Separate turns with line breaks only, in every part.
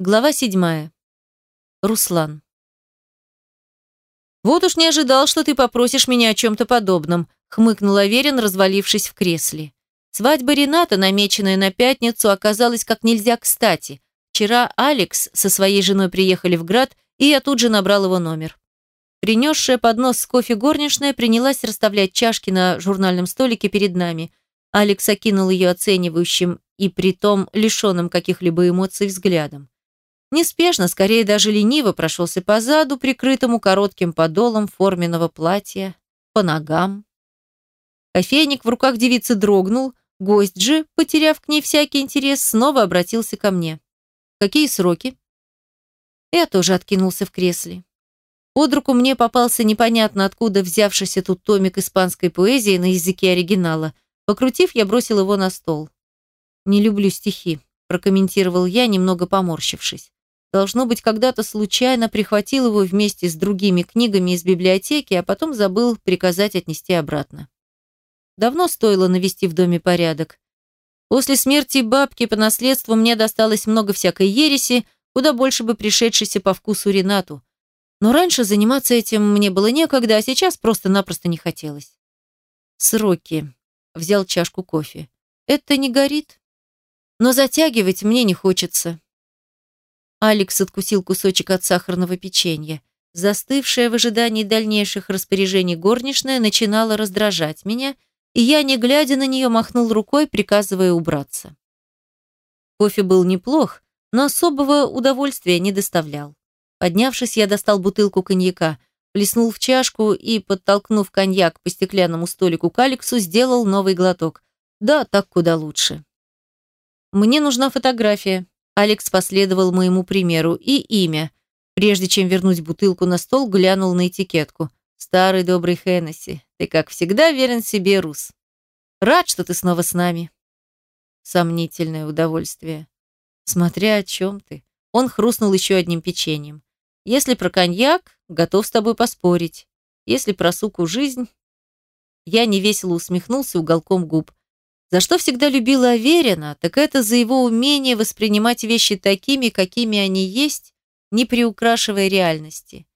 Глава седьмая. Руслан. «Вот уж не ожидал, что ты попросишь меня о чем-то подобном», хмыкнул Аверин, развалившись в кресле. Свадьба Рената, намеченная на пятницу, оказалась как нельзя кстати. Вчера Алекс со своей женой приехали в град, и я тут же набрал его номер. Принесшая поднос с кофе горничная принялась расставлять чашки на журнальном столике перед нами. Алекс окинул ее оценивающим и притом лишенным каких-либо эмоций взглядом. Неспешно, скорее даже лениво прошелся по заду, прикрытому коротким подолом форменного платья, по ногам. Кофейник в руках девицы дрогнул, гость же, потеряв к ней всякий интерес, снова обратился ко мне. «Какие сроки?» Я тоже откинулся в кресле. Под руку мне попался непонятно откуда взявшийся тут томик испанской поэзии на языке оригинала. Покрутив, я бросил его на стол. «Не люблю стихи», – прокомментировал я, немного поморщившись. Должно быть, когда-то случайно прихватил его вместе с другими книгами из библиотеки, а потом забыл приказать отнести обратно. Давно стоило навести в доме порядок. После смерти бабки по наследству мне досталось много всякой ереси, куда больше бы пришедшейся по вкусу Ренату. Но раньше заниматься этим мне было некогда, а сейчас просто-напросто не хотелось. Сроки. Взял чашку кофе. Это не горит. Но затягивать мне не хочется. Алекс откусил кусочек от сахарного печенья. Застывшая в ожидании дальнейших распоряжений горничная начинала раздражать меня, и я, не глядя на нее, махнул рукой, приказывая убраться. Кофе был неплох, но особого удовольствия не доставлял. Поднявшись, я достал бутылку коньяка, плеснул в чашку и, подтолкнув коньяк по стеклянному столику к Алексу, сделал новый глоток. Да, так куда лучше. «Мне нужна фотография», Алекс последовал моему примеру и имя. Прежде чем вернуть бутылку на стол, глянул на этикетку. «Старый добрый Хеннесси, ты, как всегда, верен себе, Рус. Рад, что ты снова с нами». Сомнительное удовольствие. Смотря о чем ты. Он хрустнул еще одним печеньем. Если про коньяк, готов с тобой поспорить. Если про суку жизнь... Я невесело усмехнулся уголком губ. За что всегда любила Аверина, так это за его умение воспринимать вещи такими, какими они есть, не приукрашивая реальности.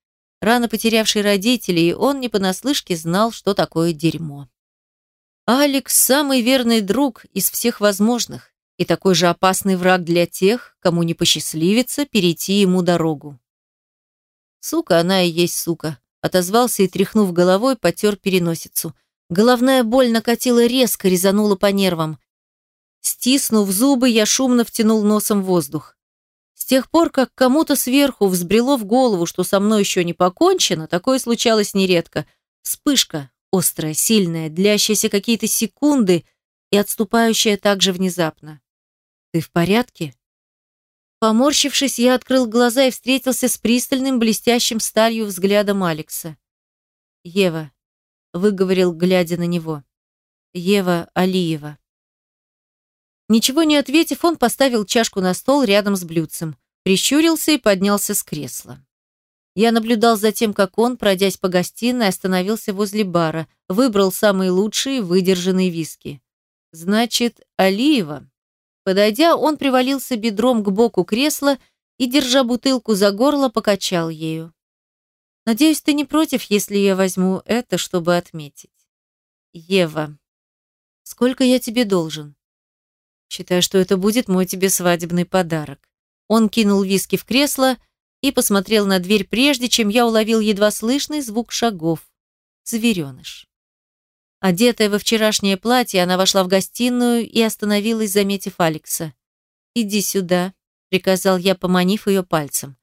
Рано потерявший родителей, он не понаслышке знал, что такое дерьмо. Алекс – самый верный друг из всех возможных и такой же опасный враг для тех, кому не посчастливится перейти ему дорогу. «Сука, она и есть сука», – отозвался и, тряхнув головой, потер переносицу – Головная боль накатила резко, резанула по нервам. Стиснув зубы, я шумно втянул носом воздух. С тех пор, как кому-то сверху взбрело в голову, что со мной еще не покончено, такое случалось нередко. Вспышка, острая, сильная, длящаяся какие-то секунды и отступающая также внезапно. «Ты в порядке?» Поморщившись, я открыл глаза и встретился с пристальным, блестящим сталью взглядом Алекса. «Ева, выговорил, глядя на него. Ева Алиева. Ничего не ответив, он поставил чашку на стол рядом с блюдцем, прищурился и поднялся с кресла. Я наблюдал за тем, как он, пройдясь по гостиной, остановился возле бара, выбрал самые лучшие выдержанные виски. Значит, Алиева. Подойдя, он привалился бедром к боку кресла и, держа бутылку за горло, покачал ею. Надеюсь, ты не против, если я возьму это, чтобы отметить. Ева, сколько я тебе должен? Считаю, что это будет мой тебе свадебный подарок. Он кинул виски в кресло и посмотрел на дверь, прежде чем я уловил едва слышный звук шагов. Звереныш. Одетая во вчерашнее платье, она вошла в гостиную и остановилась, заметив Алекса. «Иди сюда», — приказал я, поманив ее пальцем.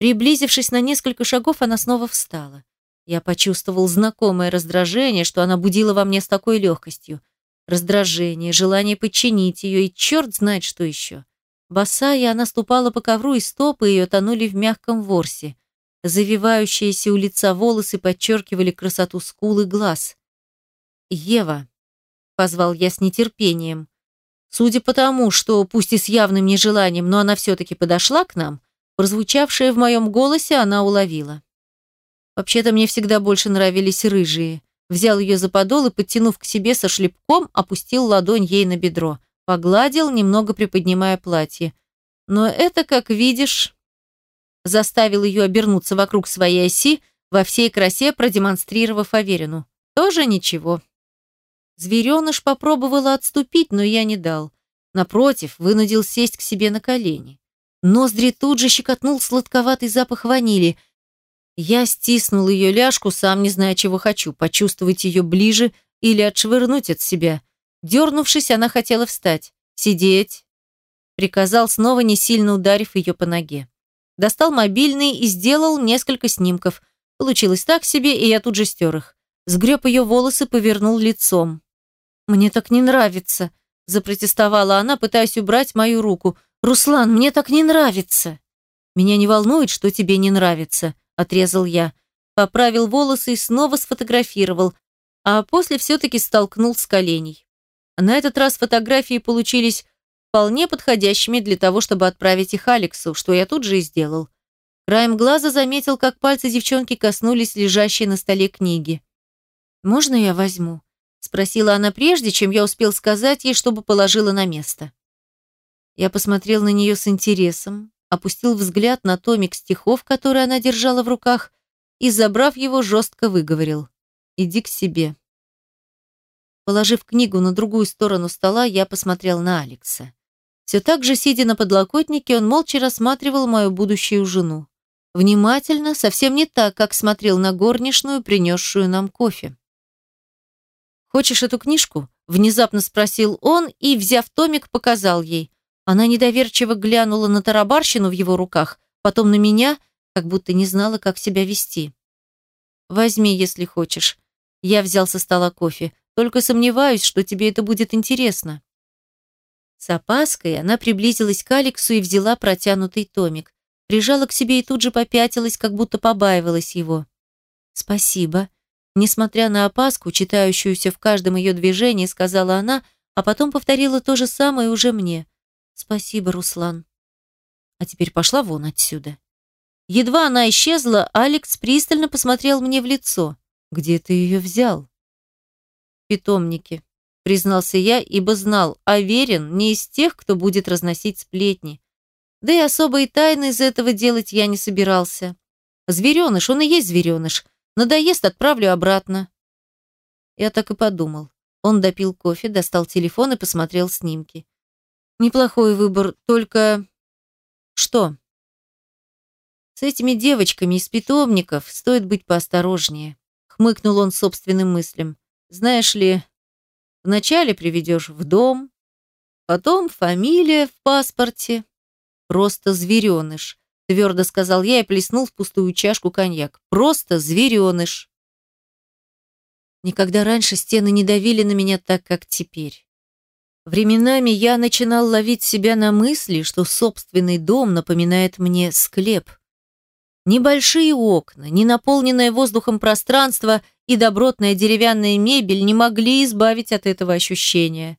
Приблизившись на несколько шагов, она снова встала. Я почувствовал знакомое раздражение, что она будила во мне с такой легкостью. Раздражение, желание подчинить ее и черт знает что еще. Босая, она ступала по ковру, и стопы ее тонули в мягком ворсе. Завивающиеся у лица волосы подчеркивали красоту скул и глаз. «Ева», — позвал я с нетерпением. Судя по тому, что, пусть и с явным нежеланием, но она все-таки подошла к нам, Прозвучавшее в моем голосе она уловила. Вообще-то мне всегда больше нравились рыжие. Взял ее за подол и, подтянув к себе со шлепком, опустил ладонь ей на бедро. Погладил, немного приподнимая платье. Но это, как видишь, заставил ее обернуться вокруг своей оси, во всей красе продемонстрировав Аверину. Тоже ничего. Звереныш попробовала отступить, но я не дал. Напротив, вынудил сесть к себе на колени. Ноздри тут же щекотнул сладковатый запах ванили. Я стиснул ее ляжку, сам не зная, чего хочу, почувствовать ее ближе или отшвырнуть от себя. Дернувшись, она хотела встать. «Сидеть!» Приказал, снова не сильно ударив ее по ноге. Достал мобильный и сделал несколько снимков. Получилось так себе, и я тут же стер их. Сгреб ее волосы, повернул лицом. «Мне так не нравится», – запротестовала она, пытаясь убрать мою руку. «Руслан, мне так не нравится». «Меня не волнует, что тебе не нравится», – отрезал я. Поправил волосы и снова сфотографировал, а после все-таки столкнул с коленей. На этот раз фотографии получились вполне подходящими для того, чтобы отправить их Алексу, что я тут же и сделал. Краем глаза заметил, как пальцы девчонки коснулись лежащей на столе книги. «Можно я возьму?» – спросила она прежде, чем я успел сказать ей, чтобы положила на место. Я посмотрел на нее с интересом, опустил взгляд на томик стихов, который она держала в руках, и, забрав его, жестко выговорил. «Иди к себе». Положив книгу на другую сторону стола, я посмотрел на Алекса. Все так же, сидя на подлокотнике, он молча рассматривал мою будущую жену. Внимательно, совсем не так, как смотрел на горничную, принесшую нам кофе. «Хочешь эту книжку?» – внезапно спросил он и, взяв томик, показал ей. Она недоверчиво глянула на тарабарщину в его руках, потом на меня, как будто не знала, как себя вести. «Возьми, если хочешь». Я взял со стола кофе. «Только сомневаюсь, что тебе это будет интересно». С опаской она приблизилась к Алексу и взяла протянутый томик. Прижала к себе и тут же попятилась, как будто побаивалась его. «Спасибо», Несмотря на опаску, читающуюся в каждом ее движении, сказала она, а потом повторила то же самое уже мне. «Спасибо, Руслан». А теперь пошла вон отсюда. Едва она исчезла, Алекс пристально посмотрел мне в лицо. «Где ты ее взял?» «В питомнике», — признался я, ибо знал, а верен не из тех, кто будет разносить сплетни. Да и особые тайны из этого делать я не собирался. Звереныш, он и есть звереныш, Надоест, отправлю обратно. Я так и подумал. Он допил кофе, достал телефон и посмотрел снимки. Неплохой выбор, только... Что? С этими девочками из питомников стоит быть поосторожнее. Хмыкнул он собственным мыслям. Знаешь ли, вначале приведешь в дом, потом фамилия в паспорте. Просто звереныш твердо сказал я и плеснул в пустую чашку коньяк. Просто звереныш. Никогда раньше стены не давили на меня так, как теперь. Временами я начинал ловить себя на мысли, что собственный дом напоминает мне склеп. Небольшие окна, не наполненное воздухом пространство и добротная деревянная мебель не могли избавить от этого ощущения.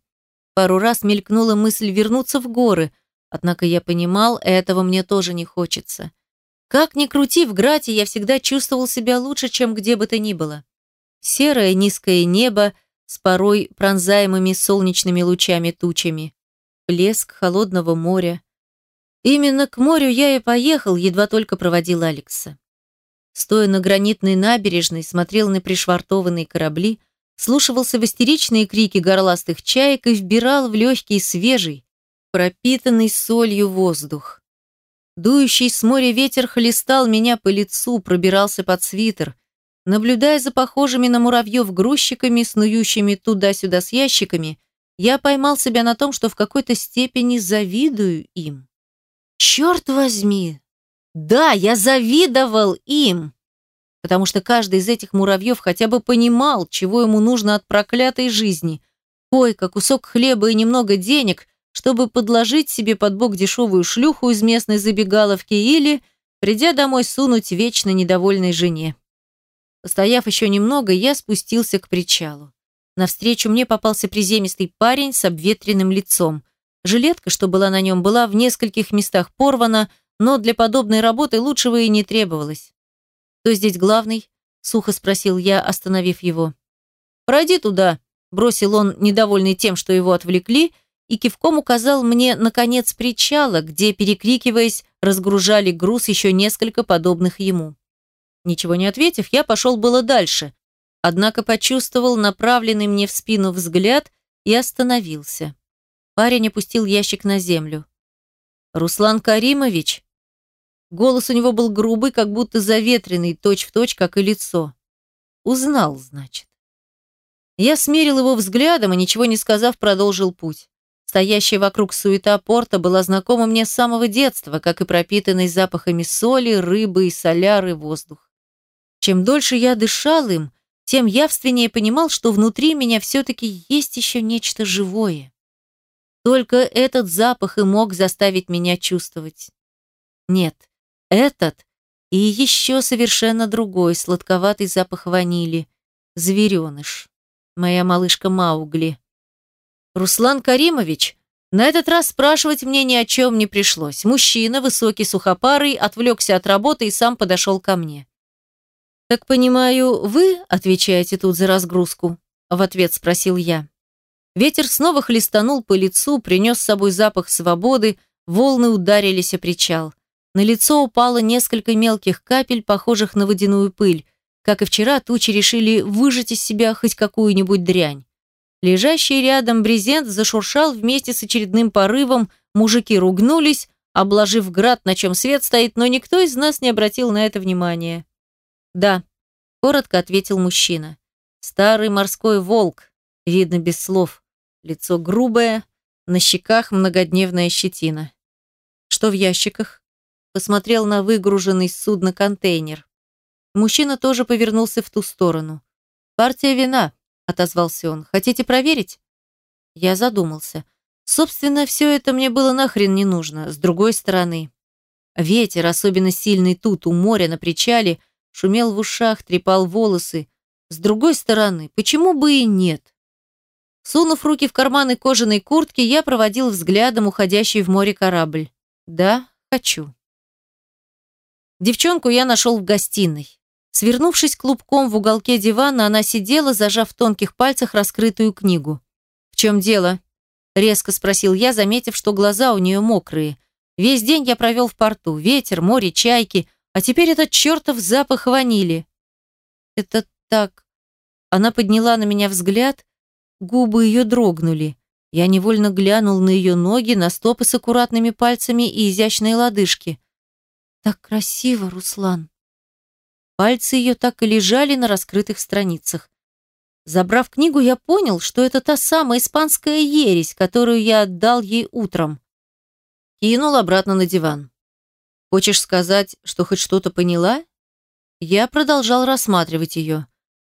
Пару раз мелькнула мысль вернуться в горы, Однако я понимал, этого мне тоже не хочется. Как ни крути, в Грате я всегда чувствовал себя лучше, чем где бы то ни было. Серое низкое небо с порой пронзаемыми солнечными лучами тучами. Плеск холодного моря. Именно к морю я и поехал, едва только проводил Алекса. Стоя на гранитной набережной, смотрел на пришвартованные корабли, слушался в истеричные крики горластых чаек и вбирал в легкий свежий, пропитанный солью воздух. Дующий с моря ветер хлестал меня по лицу, пробирался под свитер. Наблюдая за похожими на муравьев грузчиками, снующими туда-сюда с ящиками, я поймал себя на том, что в какой-то степени завидую им. Черт возьми! Да, я завидовал им! Потому что каждый из этих муравьев хотя бы понимал, чего ему нужно от проклятой жизни. Койка, кусок хлеба и немного денег, чтобы подложить себе под бок дешевую шлюху из местной забегаловки или, придя домой, сунуть вечно недовольной жене. Постояв еще немного, я спустился к причалу. Навстречу мне попался приземистый парень с обветренным лицом. Жилетка, что была на нем, была в нескольких местах порвана, но для подобной работы лучшего и не требовалось. «Кто здесь главный?» – сухо спросил я, остановив его. «Пройди туда», – бросил он, недовольный тем, что его отвлекли, и кивком указал мне на конец причала, где, перекрикиваясь, разгружали груз еще несколько подобных ему. Ничего не ответив, я пошел было дальше, однако почувствовал направленный мне в спину взгляд и остановился. Парень опустил ящик на землю. «Руслан Каримович?» Голос у него был грубый, как будто заветренный, точь-в-точь, точь, как и лицо. Узнал, значит. Я смерил его взглядом и, ничего не сказав, продолжил путь. Стоящая вокруг суета порта была знакома мне с самого детства, как и пропитанный запахами соли, рыбы и соляры воздух. Чем дольше я дышал им, тем явственнее понимал, что внутри меня все-таки есть еще нечто живое. Только этот запах и мог заставить меня чувствовать. Нет, этот и еще совершенно другой, сладковатый запах ванили. Звереныш. Моя малышка Маугли. Руслан Каримович, на этот раз спрашивать мне ни о чем не пришлось. Мужчина, высокий, сухопарый, отвлекся от работы и сам подошел ко мне. «Так понимаю, вы отвечаете тут за разгрузку?» В ответ спросил я. Ветер снова хлестанул по лицу, принес с собой запах свободы, волны ударились о причал. На лицо упало несколько мелких капель, похожих на водяную пыль. Как и вчера, тучи решили выжать из себя хоть какую-нибудь дрянь. Лежащий рядом брезент зашуршал вместе с очередным порывом, мужики ругнулись, обложив град, на чем свет стоит, но никто из нас не обратил на это внимания. «Да», — коротко ответил мужчина. «Старый морской волк, видно без слов. Лицо грубое, на щеках многодневная щетина. Что в ящиках?» Посмотрел на выгруженный с судна контейнер. Мужчина тоже повернулся в ту сторону. «Партия вина», — отозвался он. «Хотите проверить?» Я задумался. Собственно, все это мне было нахрен не нужно. С другой стороны, ветер, особенно сильный тут, у моря, на причале — шумел в ушах, трепал волосы. С другой стороны, почему бы и нет? Сунув руки в карманы кожаной куртки, я проводил взглядом уходящий в море корабль. Да, хочу. Девчонку я нашел в гостиной. Свернувшись клубком в уголке дивана, она сидела, зажав в тонких пальцах раскрытую книгу. «В чем дело?» – резко спросил я, заметив, что глаза у нее мокрые. Весь день я провел в порту. Ветер, море, чайки – а теперь этот чертов запах ванили. Это так... Она подняла на меня взгляд, губы ее дрогнули. Я невольно глянул на ее ноги, на стопы с аккуратными пальцами и изящные лодыжки. Так красиво, Руслан. Пальцы ее так и лежали на раскрытых страницах. Забрав книгу, я понял, что это та самая испанская ересь, которую я отдал ей утром. Кинул обратно на диван. Хочешь сказать, что хоть что-то поняла? Я продолжал рассматривать ее.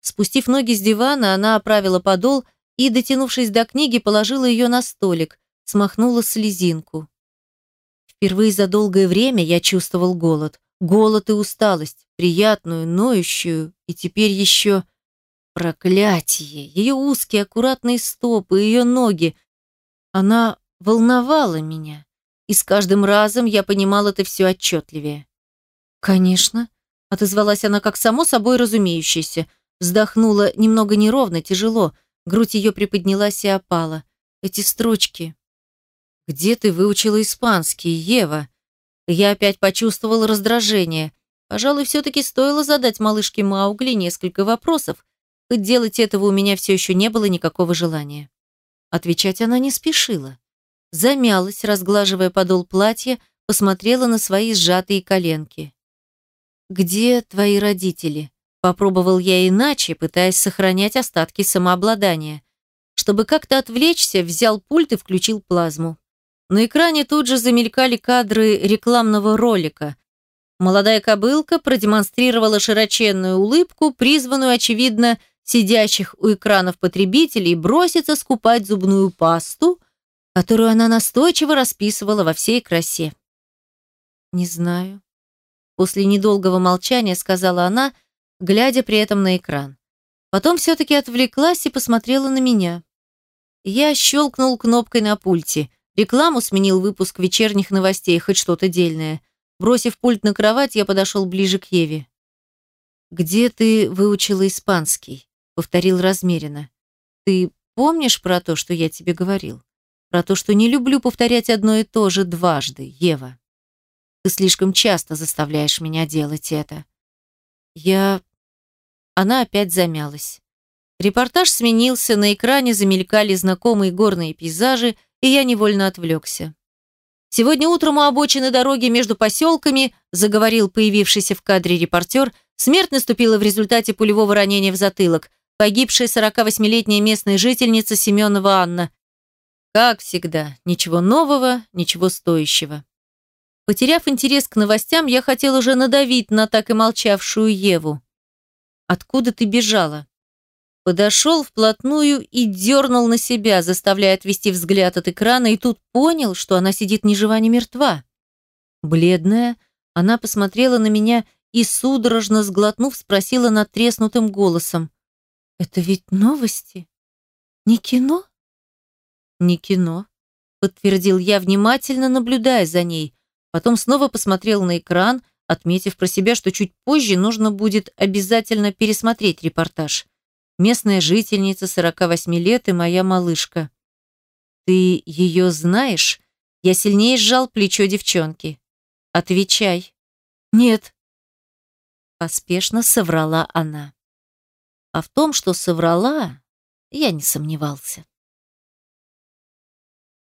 Спустив ноги с дивана, она оправила подол и, дотянувшись до книги, положила ее на столик, смахнула слезинку. Впервые за долгое время я чувствовал голод. Голод и усталость, приятную, ноющую, и теперь еще... Проклятие! Ее узкие, аккуратные стопы, ее ноги. Она волновала меня и с каждым разом я понимал это все отчетливее. «Конечно», — отозвалась она как само собой разумеющееся, вздохнула немного неровно, тяжело, грудь ее приподнялась и опала. «Эти строчки...» «Где ты выучила испанский, Ева?» Я опять почувствовал раздражение. Пожалуй, все-таки стоило задать малышке Маугли несколько вопросов, хоть делать этого у меня все еще не было никакого желания. Отвечать она не спешила замялась, разглаживая подол платья, посмотрела на свои сжатые коленки. «Где твои родители?» Попробовал я иначе, пытаясь сохранять остатки самообладания. Чтобы как-то отвлечься, взял пульт и включил плазму. На экране тут же замелькали кадры рекламного ролика. Молодая кобылка продемонстрировала широченную улыбку, призванную, очевидно, сидящих у экранов потребителей броситься скупать зубную пасту – которую она настойчиво расписывала во всей красе. «Не знаю». После недолгого молчания сказала она, глядя при этом на экран. Потом все-таки отвлеклась и посмотрела на меня. Я щелкнул кнопкой на пульте. Рекламу сменил выпуск вечерних новостей, хоть что-то дельное. Бросив пульт на кровать, я подошел ближе к Еве. «Где ты выучила испанский?» — повторил размеренно. «Ты помнишь про то, что я тебе говорил?» Про то, что не люблю повторять одно и то же дважды, Ева. Ты слишком часто заставляешь меня делать это. Я... Она опять замялась. Репортаж сменился, на экране замелькали знакомые горные пейзажи, и я невольно отвлекся. Сегодня утром у обочины дороги между поселками, заговорил появившийся в кадре репортер, смерть наступила в результате пулевого ранения в затылок, погибшая 48-летняя местная жительница Семенова Анна, как всегда, ничего нового, ничего стоящего. Потеряв интерес к новостям, я хотел уже надавить на так и молчавшую Еву. «Откуда ты бежала?» Подошел вплотную и дернул на себя, заставляя отвести взгляд от экрана, и тут понял, что она сидит ни жива, ни мертва. Бледная, она посмотрела на меня и, судорожно сглотнув, спросила надтреснутым голосом. «Это ведь новости? Не кино?» «Не кино», — подтвердил я, внимательно наблюдая за ней. Потом снова посмотрел на экран, отметив про себя, что чуть позже нужно будет обязательно пересмотреть репортаж. Местная жительница 48 лет и моя малышка. «Ты ее знаешь?» Я сильнее сжал плечо девчонки. «Отвечай». «Нет». Поспешно соврала она. А в том, что соврала, я не сомневался.